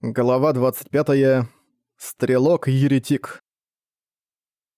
Глава 25. Стрелок-еретик.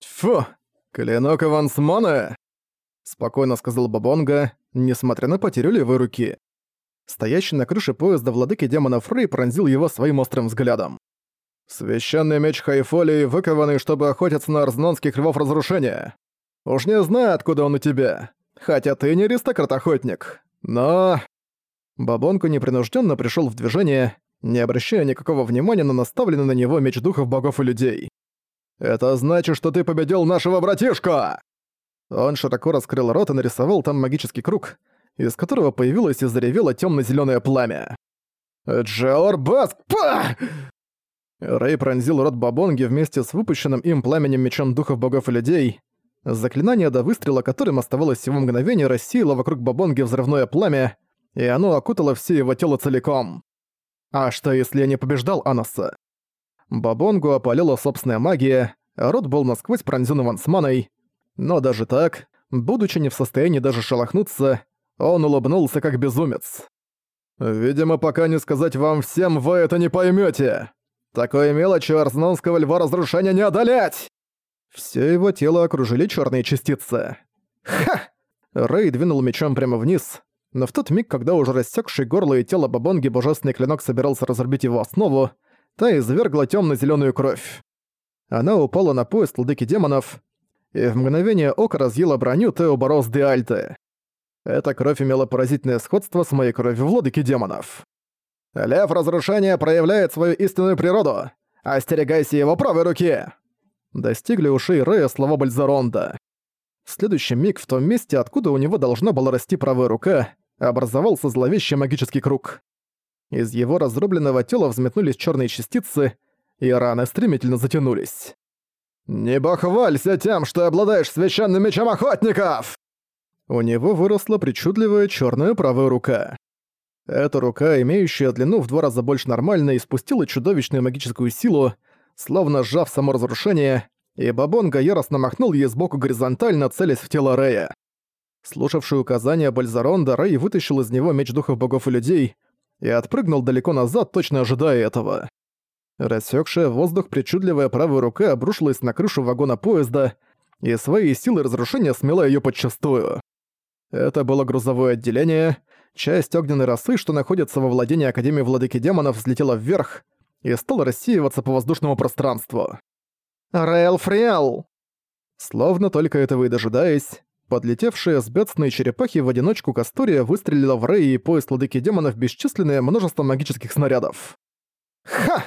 «Фу! Клинок Ивансмана!» — спокойно сказал Бабонга, несмотря на потерю левой руки. Стоящий на крыше поезда владыки демонов Фрей пронзил его своим острым взглядом. «Священный меч Хайфолии, выкованный, чтобы охотиться на арзнонских львов разрушения. Уж не знаю, откуда он у тебя, хотя ты не аристократ-охотник, но...» Бабонку непринужденно пришел в движение, не обращая никакого внимания на наставленный на него меч духов богов и людей. «Это значит, что ты победил нашего братишку!» Он широко раскрыл рот и нарисовал там магический круг, из которого появилось и заревело темно зеленое пламя. «Джеор Баск! Па!» Рэй пронзил рот Бабонги вместе с выпущенным им пламенем мечом духов богов и людей. Заклинание до выстрела, которым оставалось всего мгновение, рассеяло вокруг Бабонги взрывное пламя, и оно окутало все его тело целиком. А что, если я не побеждал Анаса? Бабонгу опалила собственная магия, рот был насквозь пронзён Вансманой. Но даже так, будучи не в состоянии даже шелохнуться, он улыбнулся как безумец. «Видимо, пока не сказать вам всем, вы это не поймёте. Такой мелочи Арзнонского льва разрушения не одолеть!» Всё его тело окружили чёрные частицы. «Ха!» Рэй двинул мечом прямо вниз, но в тот миг, когда уже рассекший горло и тело Бабонги божественный клинок собирался разорбить его основу, та извергла темно зеленую кровь. Она упала на пояс владыки демонов, и в мгновение ока разъела броню Теоборос де Альте. Эта кровь имела поразительное сходство с моей кровью владыки демонов. «Лев разрушения проявляет свою истинную природу! Остерегайся его правой руки!» Достигли ушей Рэя слова Бальзаронда. В следующий миг в том месте, откуда у него должна была расти правая рука, образовался зловещий магический круг. Из его разрубленного тела взметнулись черные частицы, и раны стремительно затянулись. «Не бахвалься тем, что обладаешь священным мечом охотников!» У него выросла причудливая черная правая рука. Эта рука, имеющая длину в два раза больше нормальной, испустила чудовищную магическую силу, словно сжав само разрушение, и Бабонга яростно махнул ей сбоку горизонтально, целясь в тело Рея. Слушавший указания Бальзаронда, Рэй вытащил из него меч духов богов и людей и отпрыгнул далеко назад, точно ожидая этого. Рассекшая воздух причудливая правая рука обрушилась на крышу вагона поезда, и своей силой разрушения смела ее подчастую. Это было грузовое отделение, часть огненной росы, что находится во владении Академии Владыки Демонов, взлетела вверх и стала рассеиваться по воздушному пространству. «Раэл Фриэл!» Словно только этого и дожидаясь, Подлетевшая с бедственной черепахи в одиночку Кастория выстрелила в Рэй и пояс ладыки демонов бесчисленное множество магических снарядов. «Ха!»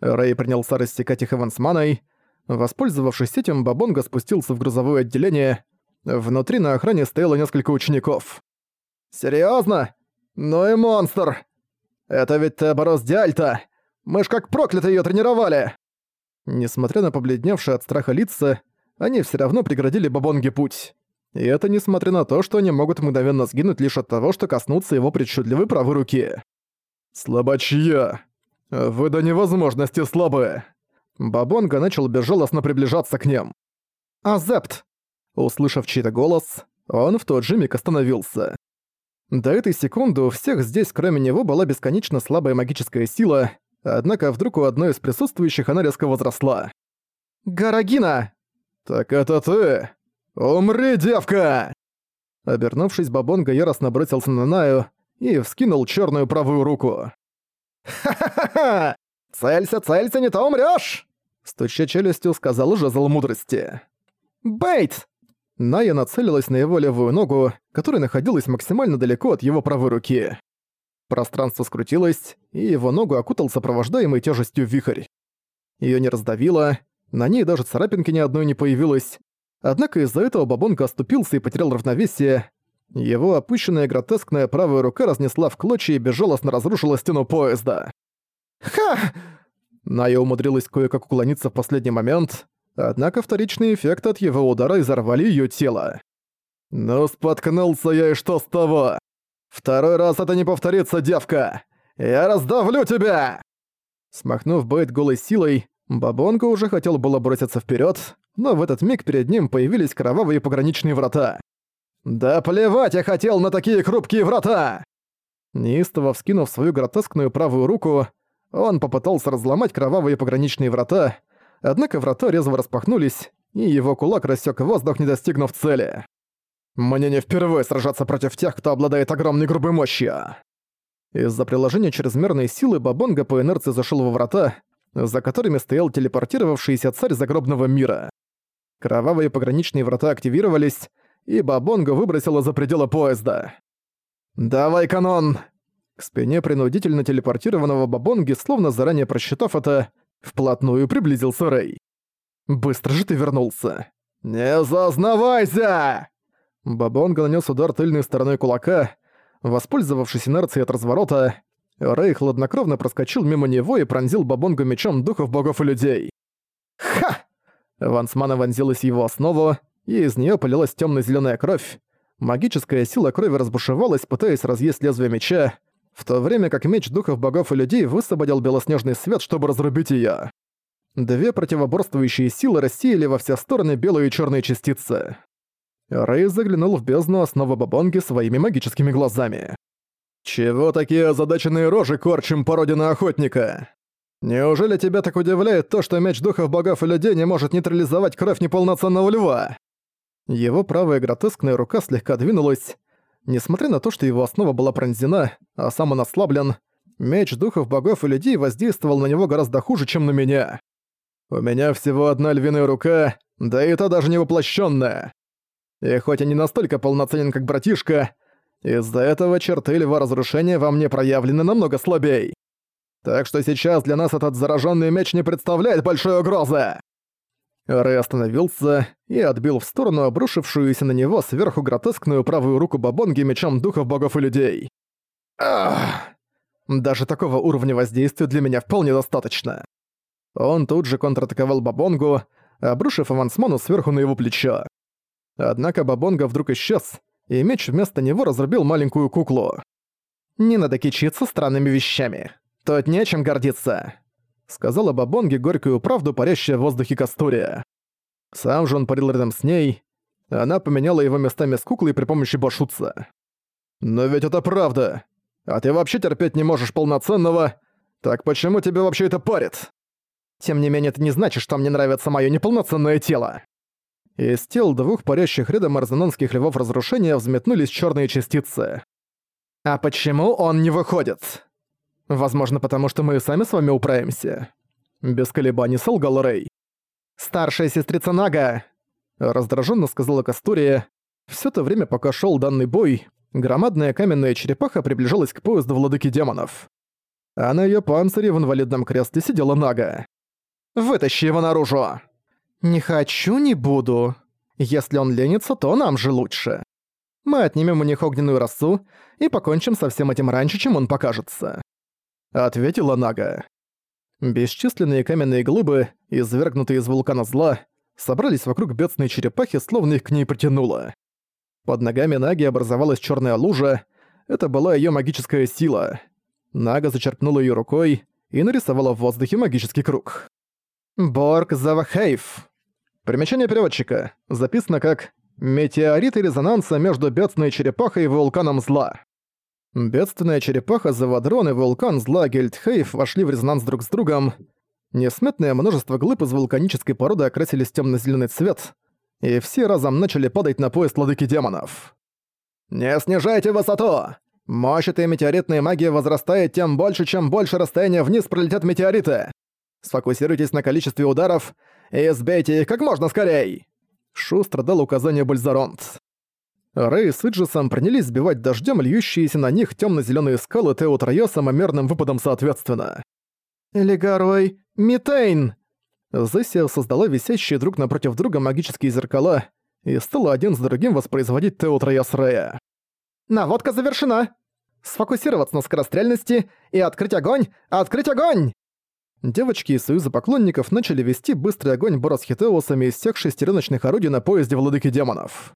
Рэй принялся рассекать их Эвансманой. Воспользовавшись этим, Бабонга спустился в грузовое отделение. Внутри на охране стояло несколько учеников. «Серьёзно? Ну и монстр! Это ведь Теборос Диальта! Мы ж как проклятые её тренировали!» Несмотря на побледневшие от страха лица, они всё равно преградили Бабонге путь. И это несмотря на то, что они могут мгновенно сгинуть лишь от того, что коснутся его причудливой правой руки. «Слабачья! Вы до невозможности слабы!» Бабонга начал безжалостно приближаться к ним. «Азепт!» Услышав чей-то голос, он в тот же миг остановился. До этой секунды у всех здесь, кроме него, была бесконечно слабая магическая сила, однако вдруг у одной из присутствующих она резко возросла. «Гарагина!» «Так это ты!» «Умри, девка!» Обернувшись, Бабонга яростно бросился на Наю и вскинул черную правую руку. «Ха-ха-ха! Целься, целься, не то умрёшь!» Стуча челюстью, сказал жезл мудрости. «Бейт!» Ная нацелилась на его левую ногу, которая находилась максимально далеко от его правой руки. Пространство скрутилось, и его ногу окутал сопровождаемый тяжестью вихрь. Её не раздавило, на ней даже царапинки ни одной не появилось, Однако из-за этого Бабонка оступился и потерял равновесие. Его опущенная гротескная правая рука разнесла в клочья и безжалостно разрушила стену поезда. «Ха!» Ная умудрилась кое-как уклониться в последний момент, однако вторичный эффект от его удара изорвали её тело. «Ну, споткнулся я, и что с того? Второй раз это не повторится, девка! Я раздавлю тебя!» Смахнув Бейт голой силой, Бабонка уже хотел было броситься вперед, но в этот миг перед ним появились кровавые пограничные врата. «Да плевать я хотел на такие хрупкие врата!» Неистово вскинув свою гротескную правую руку, Он попытался разломать кровавые пограничные врата, однако врата резво распахнулись, и его кулак рассек воздух, не достигнув цели. «Мне не впервые сражаться против тех, кто обладает огромной грубой мощью!» Из-за приложения чрезмерной силы Бабонга по инерции зашел во врата, за которыми стоял телепортировавшийся царь загробного мира. Кровавые пограничные врата активировались, и Бабонга выбросила за пределы поезда. «Давай, канон!» К спине принудительно телепортированного Бабонги, словно заранее просчитав это, вплотную приблизился Рэй. «Быстро же ты вернулся!» «Не зазнавайся!» Бабонга нанес удар тыльной стороной кулака. Воспользовавшись инерцией от разворота, Рэй хладнокровно проскочил мимо него и пронзил Бабонгу мечом духов богов и людей. «Ха!» Вансмана вонзилась в его основу, и из нее полилась темно зеленая кровь. Магическая сила крови разбушевалась, пытаясь разъесть лезвие меча, в то время как меч духов богов и людей высвободил белоснежный свет, чтобы разрубить ее. Две противоборствующие силы рассеяли во все стороны белые и черные частицы. Рэй заглянул в бездну основы Бабонги своими магическими глазами. «Чего такие озадаченные рожи корчим по родине охотника? Неужели тебя так удивляет то, что меч духов богов и людей не может нейтрализовать кровь неполноценного льва?» Его правая гротескная рука слегка двинулась. Несмотря на то, что его основа была пронзена, а сам он ослаблен, меч духов богов и людей воздействовал на него гораздо хуже, чем на меня. У меня всего одна львиная рука, да и та даже не воплощенная. И хоть я не настолько полноценен, как братишка, из-за этого черты льва разрушения во мне проявлены намного слабей. Так что сейчас для нас этот зараженный меч не представляет большой угрозы. Рэй остановился и отбил в сторону обрушившуюся на него сверху гротескную правую руку Бабонги мечом духов богов и людей. Ах! Даже такого уровня воздействия для меня вполне достаточно. Он тут же контратаковал Бабонгу, обрушив авансману сверху на его плечо. Однако Бабонга вдруг исчез, и меч вместо него разрубил маленькую куклу. «Не надо кичиться странными вещами. Тут нечем гордиться», — сказала Бабонге горькую правду, парящая в воздухе Кастурия. Сам же он парил рядом с ней. Она поменяла его местами с куклой при помощи Башутца. «Но ведь это правда. А ты вообще терпеть не можешь полноценного. Так почему тебе вообще это парит?» «Тем не менее, это не значит, что мне нравится моё неполноценное тело». Из тел двух парящих рядом арзенонских львов разрушения взметнулись черные частицы. «А почему он не выходит?» «Возможно, потому что мы сами с вами управимся». Без колебаний солгал Рэй. «Старшая сестрица Нага!» Раздраженно сказала Кастурия. Все то время, пока шел данный бой, громадная каменная черепаха приближалась к поезду владыки демонов. А на ее панцире в инвалидном кресле сидела Нага. «Вытащи его наружу!» «Не хочу, не буду. Если он ленится, то нам же лучше. Мы отнимем у них огненную росу и покончим со всем этим раньше, чем он покажется», — ответила Нага. Бесчисленные каменные глыбы, извергнутые из вулкана зла, собрались вокруг бедственной черепахи, словно их к ней притянуло. Под ногами Наги образовалась черная лужа, это была ее магическая сила. Нага зачерпнула ее рукой и нарисовала в воздухе магический круг. «Борг Завахейф», Примечание переводчика. Записано как «Метеориты резонанса между бедственной черепахой и вулканом зла». Бедственная черепаха, Завадрон и вулкан зла Гельдхейф вошли в резонанс друг с другом. Несметное множество глыб из вулканической породы окрасились в тёмно-зелёный цвет, и все разом начали падать на поезд ладыки демонов. «Не снижайте высоту! Мощь этой метеоритной магии возрастает тем больше, чем больше расстояния вниз пролетят метеориты! Сфокусируйтесь на количестве ударов и сбейте их как можно скорей!» Шустро дал указание Бальзаронт. Рэй с Иджисом принялись сбивать дождем льющиеся на них темно зеленые скалы Тео Троя самомерным выпадом соответственно. «Легарой Митейн!» Зессия создала висящие друг напротив друга магические зеркала и стала один с другим воспроизводить Тео Троя с Рэя. «Наводка завершена! Сфокусироваться на скорострельности и открыть огонь! Открыть огонь!» Девочки из Союза поклонников начали вести быстрый огонь боросхитеусами из всех шестереночных орудий на поезде Владыки Демонов.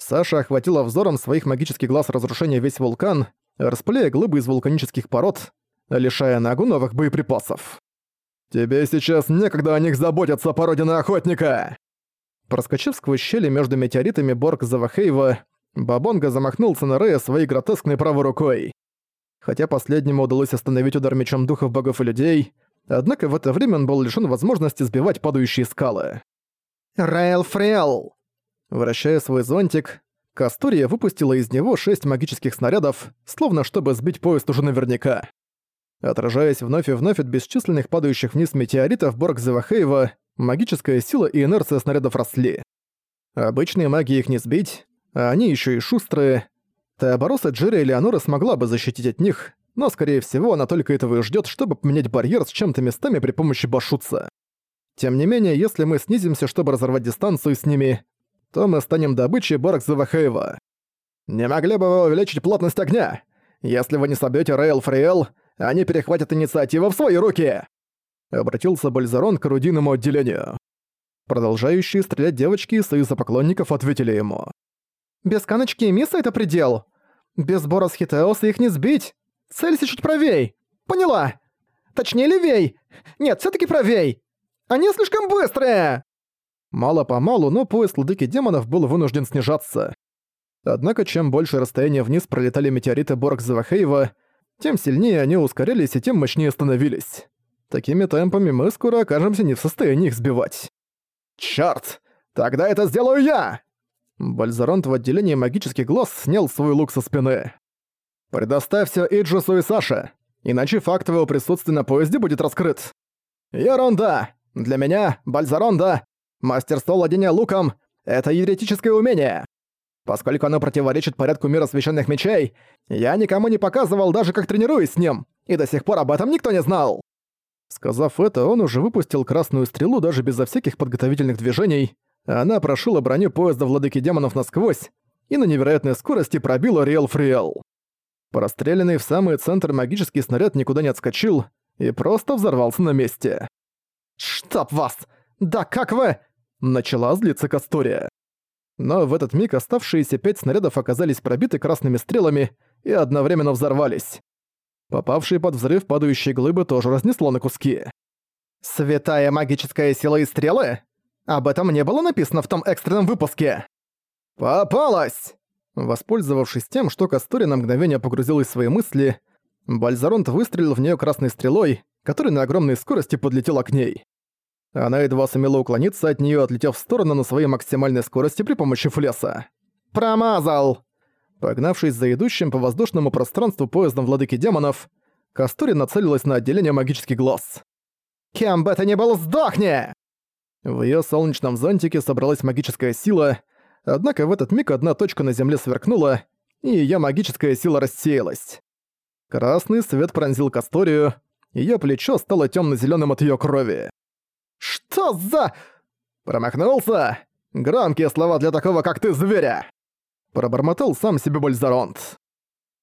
Саша охватила взором своих магических глаз разрушения весь вулкан, распыляя глыбы из вулканических пород, лишая Нагу новых боеприпасов. «Тебе сейчас некогда о них заботиться, породина охотника!» Проскочив сквозь щели между метеоритами Борг Завахейва, Бабонга замахнулся на Рея своей гротескной правой рукой. Хотя последнему удалось остановить удар мечом духов богов и людей, однако в это время он был лишён возможности сбивать падающие скалы. «Райл Фрел!» Вращая свой зонтик, Кастория выпустила из него шесть магических снарядов, словно чтобы сбить поезд уже наверняка. Отражаясь вновь и вновь от бесчисленных падающих вниз метеоритов Борг Зевахеева, магическая сила и инерция снарядов росли. Обычные маги их не сбить, а они еще и шустрые. Теобороса Джерри Элеонора смогла бы защитить от них, но, скорее всего, она только этого и ждет, чтобы поменять барьер с чем-то местами при помощи башутца. Тем не менее, если мы снизимся, чтобы разорвать дистанцию с ними, то мы станем добычей Борг Завахаева. Не могли бы вы увеличить плотность огня? Если вы не собьете Рейл Фриэл, они перехватят инициативу в свои руки!» Обратился Бальзарон к орудийному отделению. Продолжающие стрелять девочки из Союза поклонников ответили ему. «Без Каночки и Миса это предел. Без Борос Хитеоса их не сбить. Целься чуть правей. Поняла. Точнее, левей. Нет, все таки правей. Они слишком быстрые!» Мало-помалу, но поезд Ладыки Демонов был вынужден снижаться. Однако, чем больше расстояние вниз пролетали метеориты Борг Завахеева, тем сильнее они ускорялись и тем мощнее становились. Такими темпами мы скоро окажемся не в состоянии их сбивать. «Чёрт! Тогда это сделаю я!» Бальзаронт в отделении магических глаз снял свой лук со спины. «Предоставь всё Иджусу и Саше, иначе факт твоего присутствия на поезде будет раскрыт. Еронда! Для меня, Бальзаронда, мастерство владения луком — это еретическое умение. Поскольку оно противоречит порядку мира священных мечей, я никому не показывал даже как тренируюсь с ним, и до сих пор об этом никто не знал». Сказав это, он уже выпустил красную стрелу даже безо всяких подготовительных движений, она прошила броню поезда Владыки Демонов насквозь и на невероятной скорости пробила Риэл Фриэл. Простреленный в самый центр магический снаряд никуда не отскочил и просто взорвался на месте. «Чтоб вас! Да как вы?» — начала злиться Кастория. Но в этот миг оставшиеся пять снарядов оказались пробиты красными стрелами и одновременно взорвались. Попавшие под взрыв падающие глыбы тоже разнесло на куски. «Святая магическая сила и стрелы? Об этом не было написано в том экстренном выпуске!» «Попалась!» Воспользовавшись тем, что Кастори на мгновение погрузилась в свои мысли, Бальзаронт выстрелил в нее красной стрелой, которая на огромной скорости подлетела к ней. Она едва сумела уклониться от нее, отлетев в сторону на своей максимальной скорости при помощи флеса. «Промазал!» Погнавшись за идущим по воздушному пространству поездом владыки демонов, Кастори нацелилась на отделение магических глаз. «Кем бы это ни был, сдохни!» В её солнечном зонтике собралась магическая сила, однако в этот миг одна точка на земле сверкнула, и её магическая сила рассеялась. Красный свет пронзил Касторию, её плечо стало тёмно-зелёным от её крови. «Что за...» «Промахнулся? Громкие слова для такого, как ты, зверя!» Пробормотал сам себе Бальзаронт.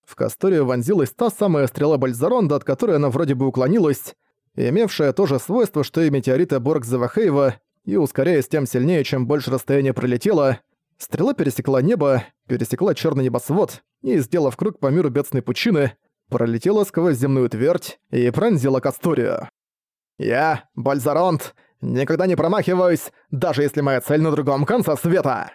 В Касторию вонзилась та самая стрела Бальзаронда, от которой она вроде бы уклонилась, имевшая то же свойство, что и метеориты Борг Завахеева, и ускоряясь тем сильнее, чем больше расстояние пролетело, стрела пересекла небо, пересекла черный небосвод и, сделав круг по миру бедственной пучины, пролетела сквозь земную твердь и пронзила Касторию. «Я, Бальзаронт, никогда не промахиваюсь, даже если моя цель на другом конце света!»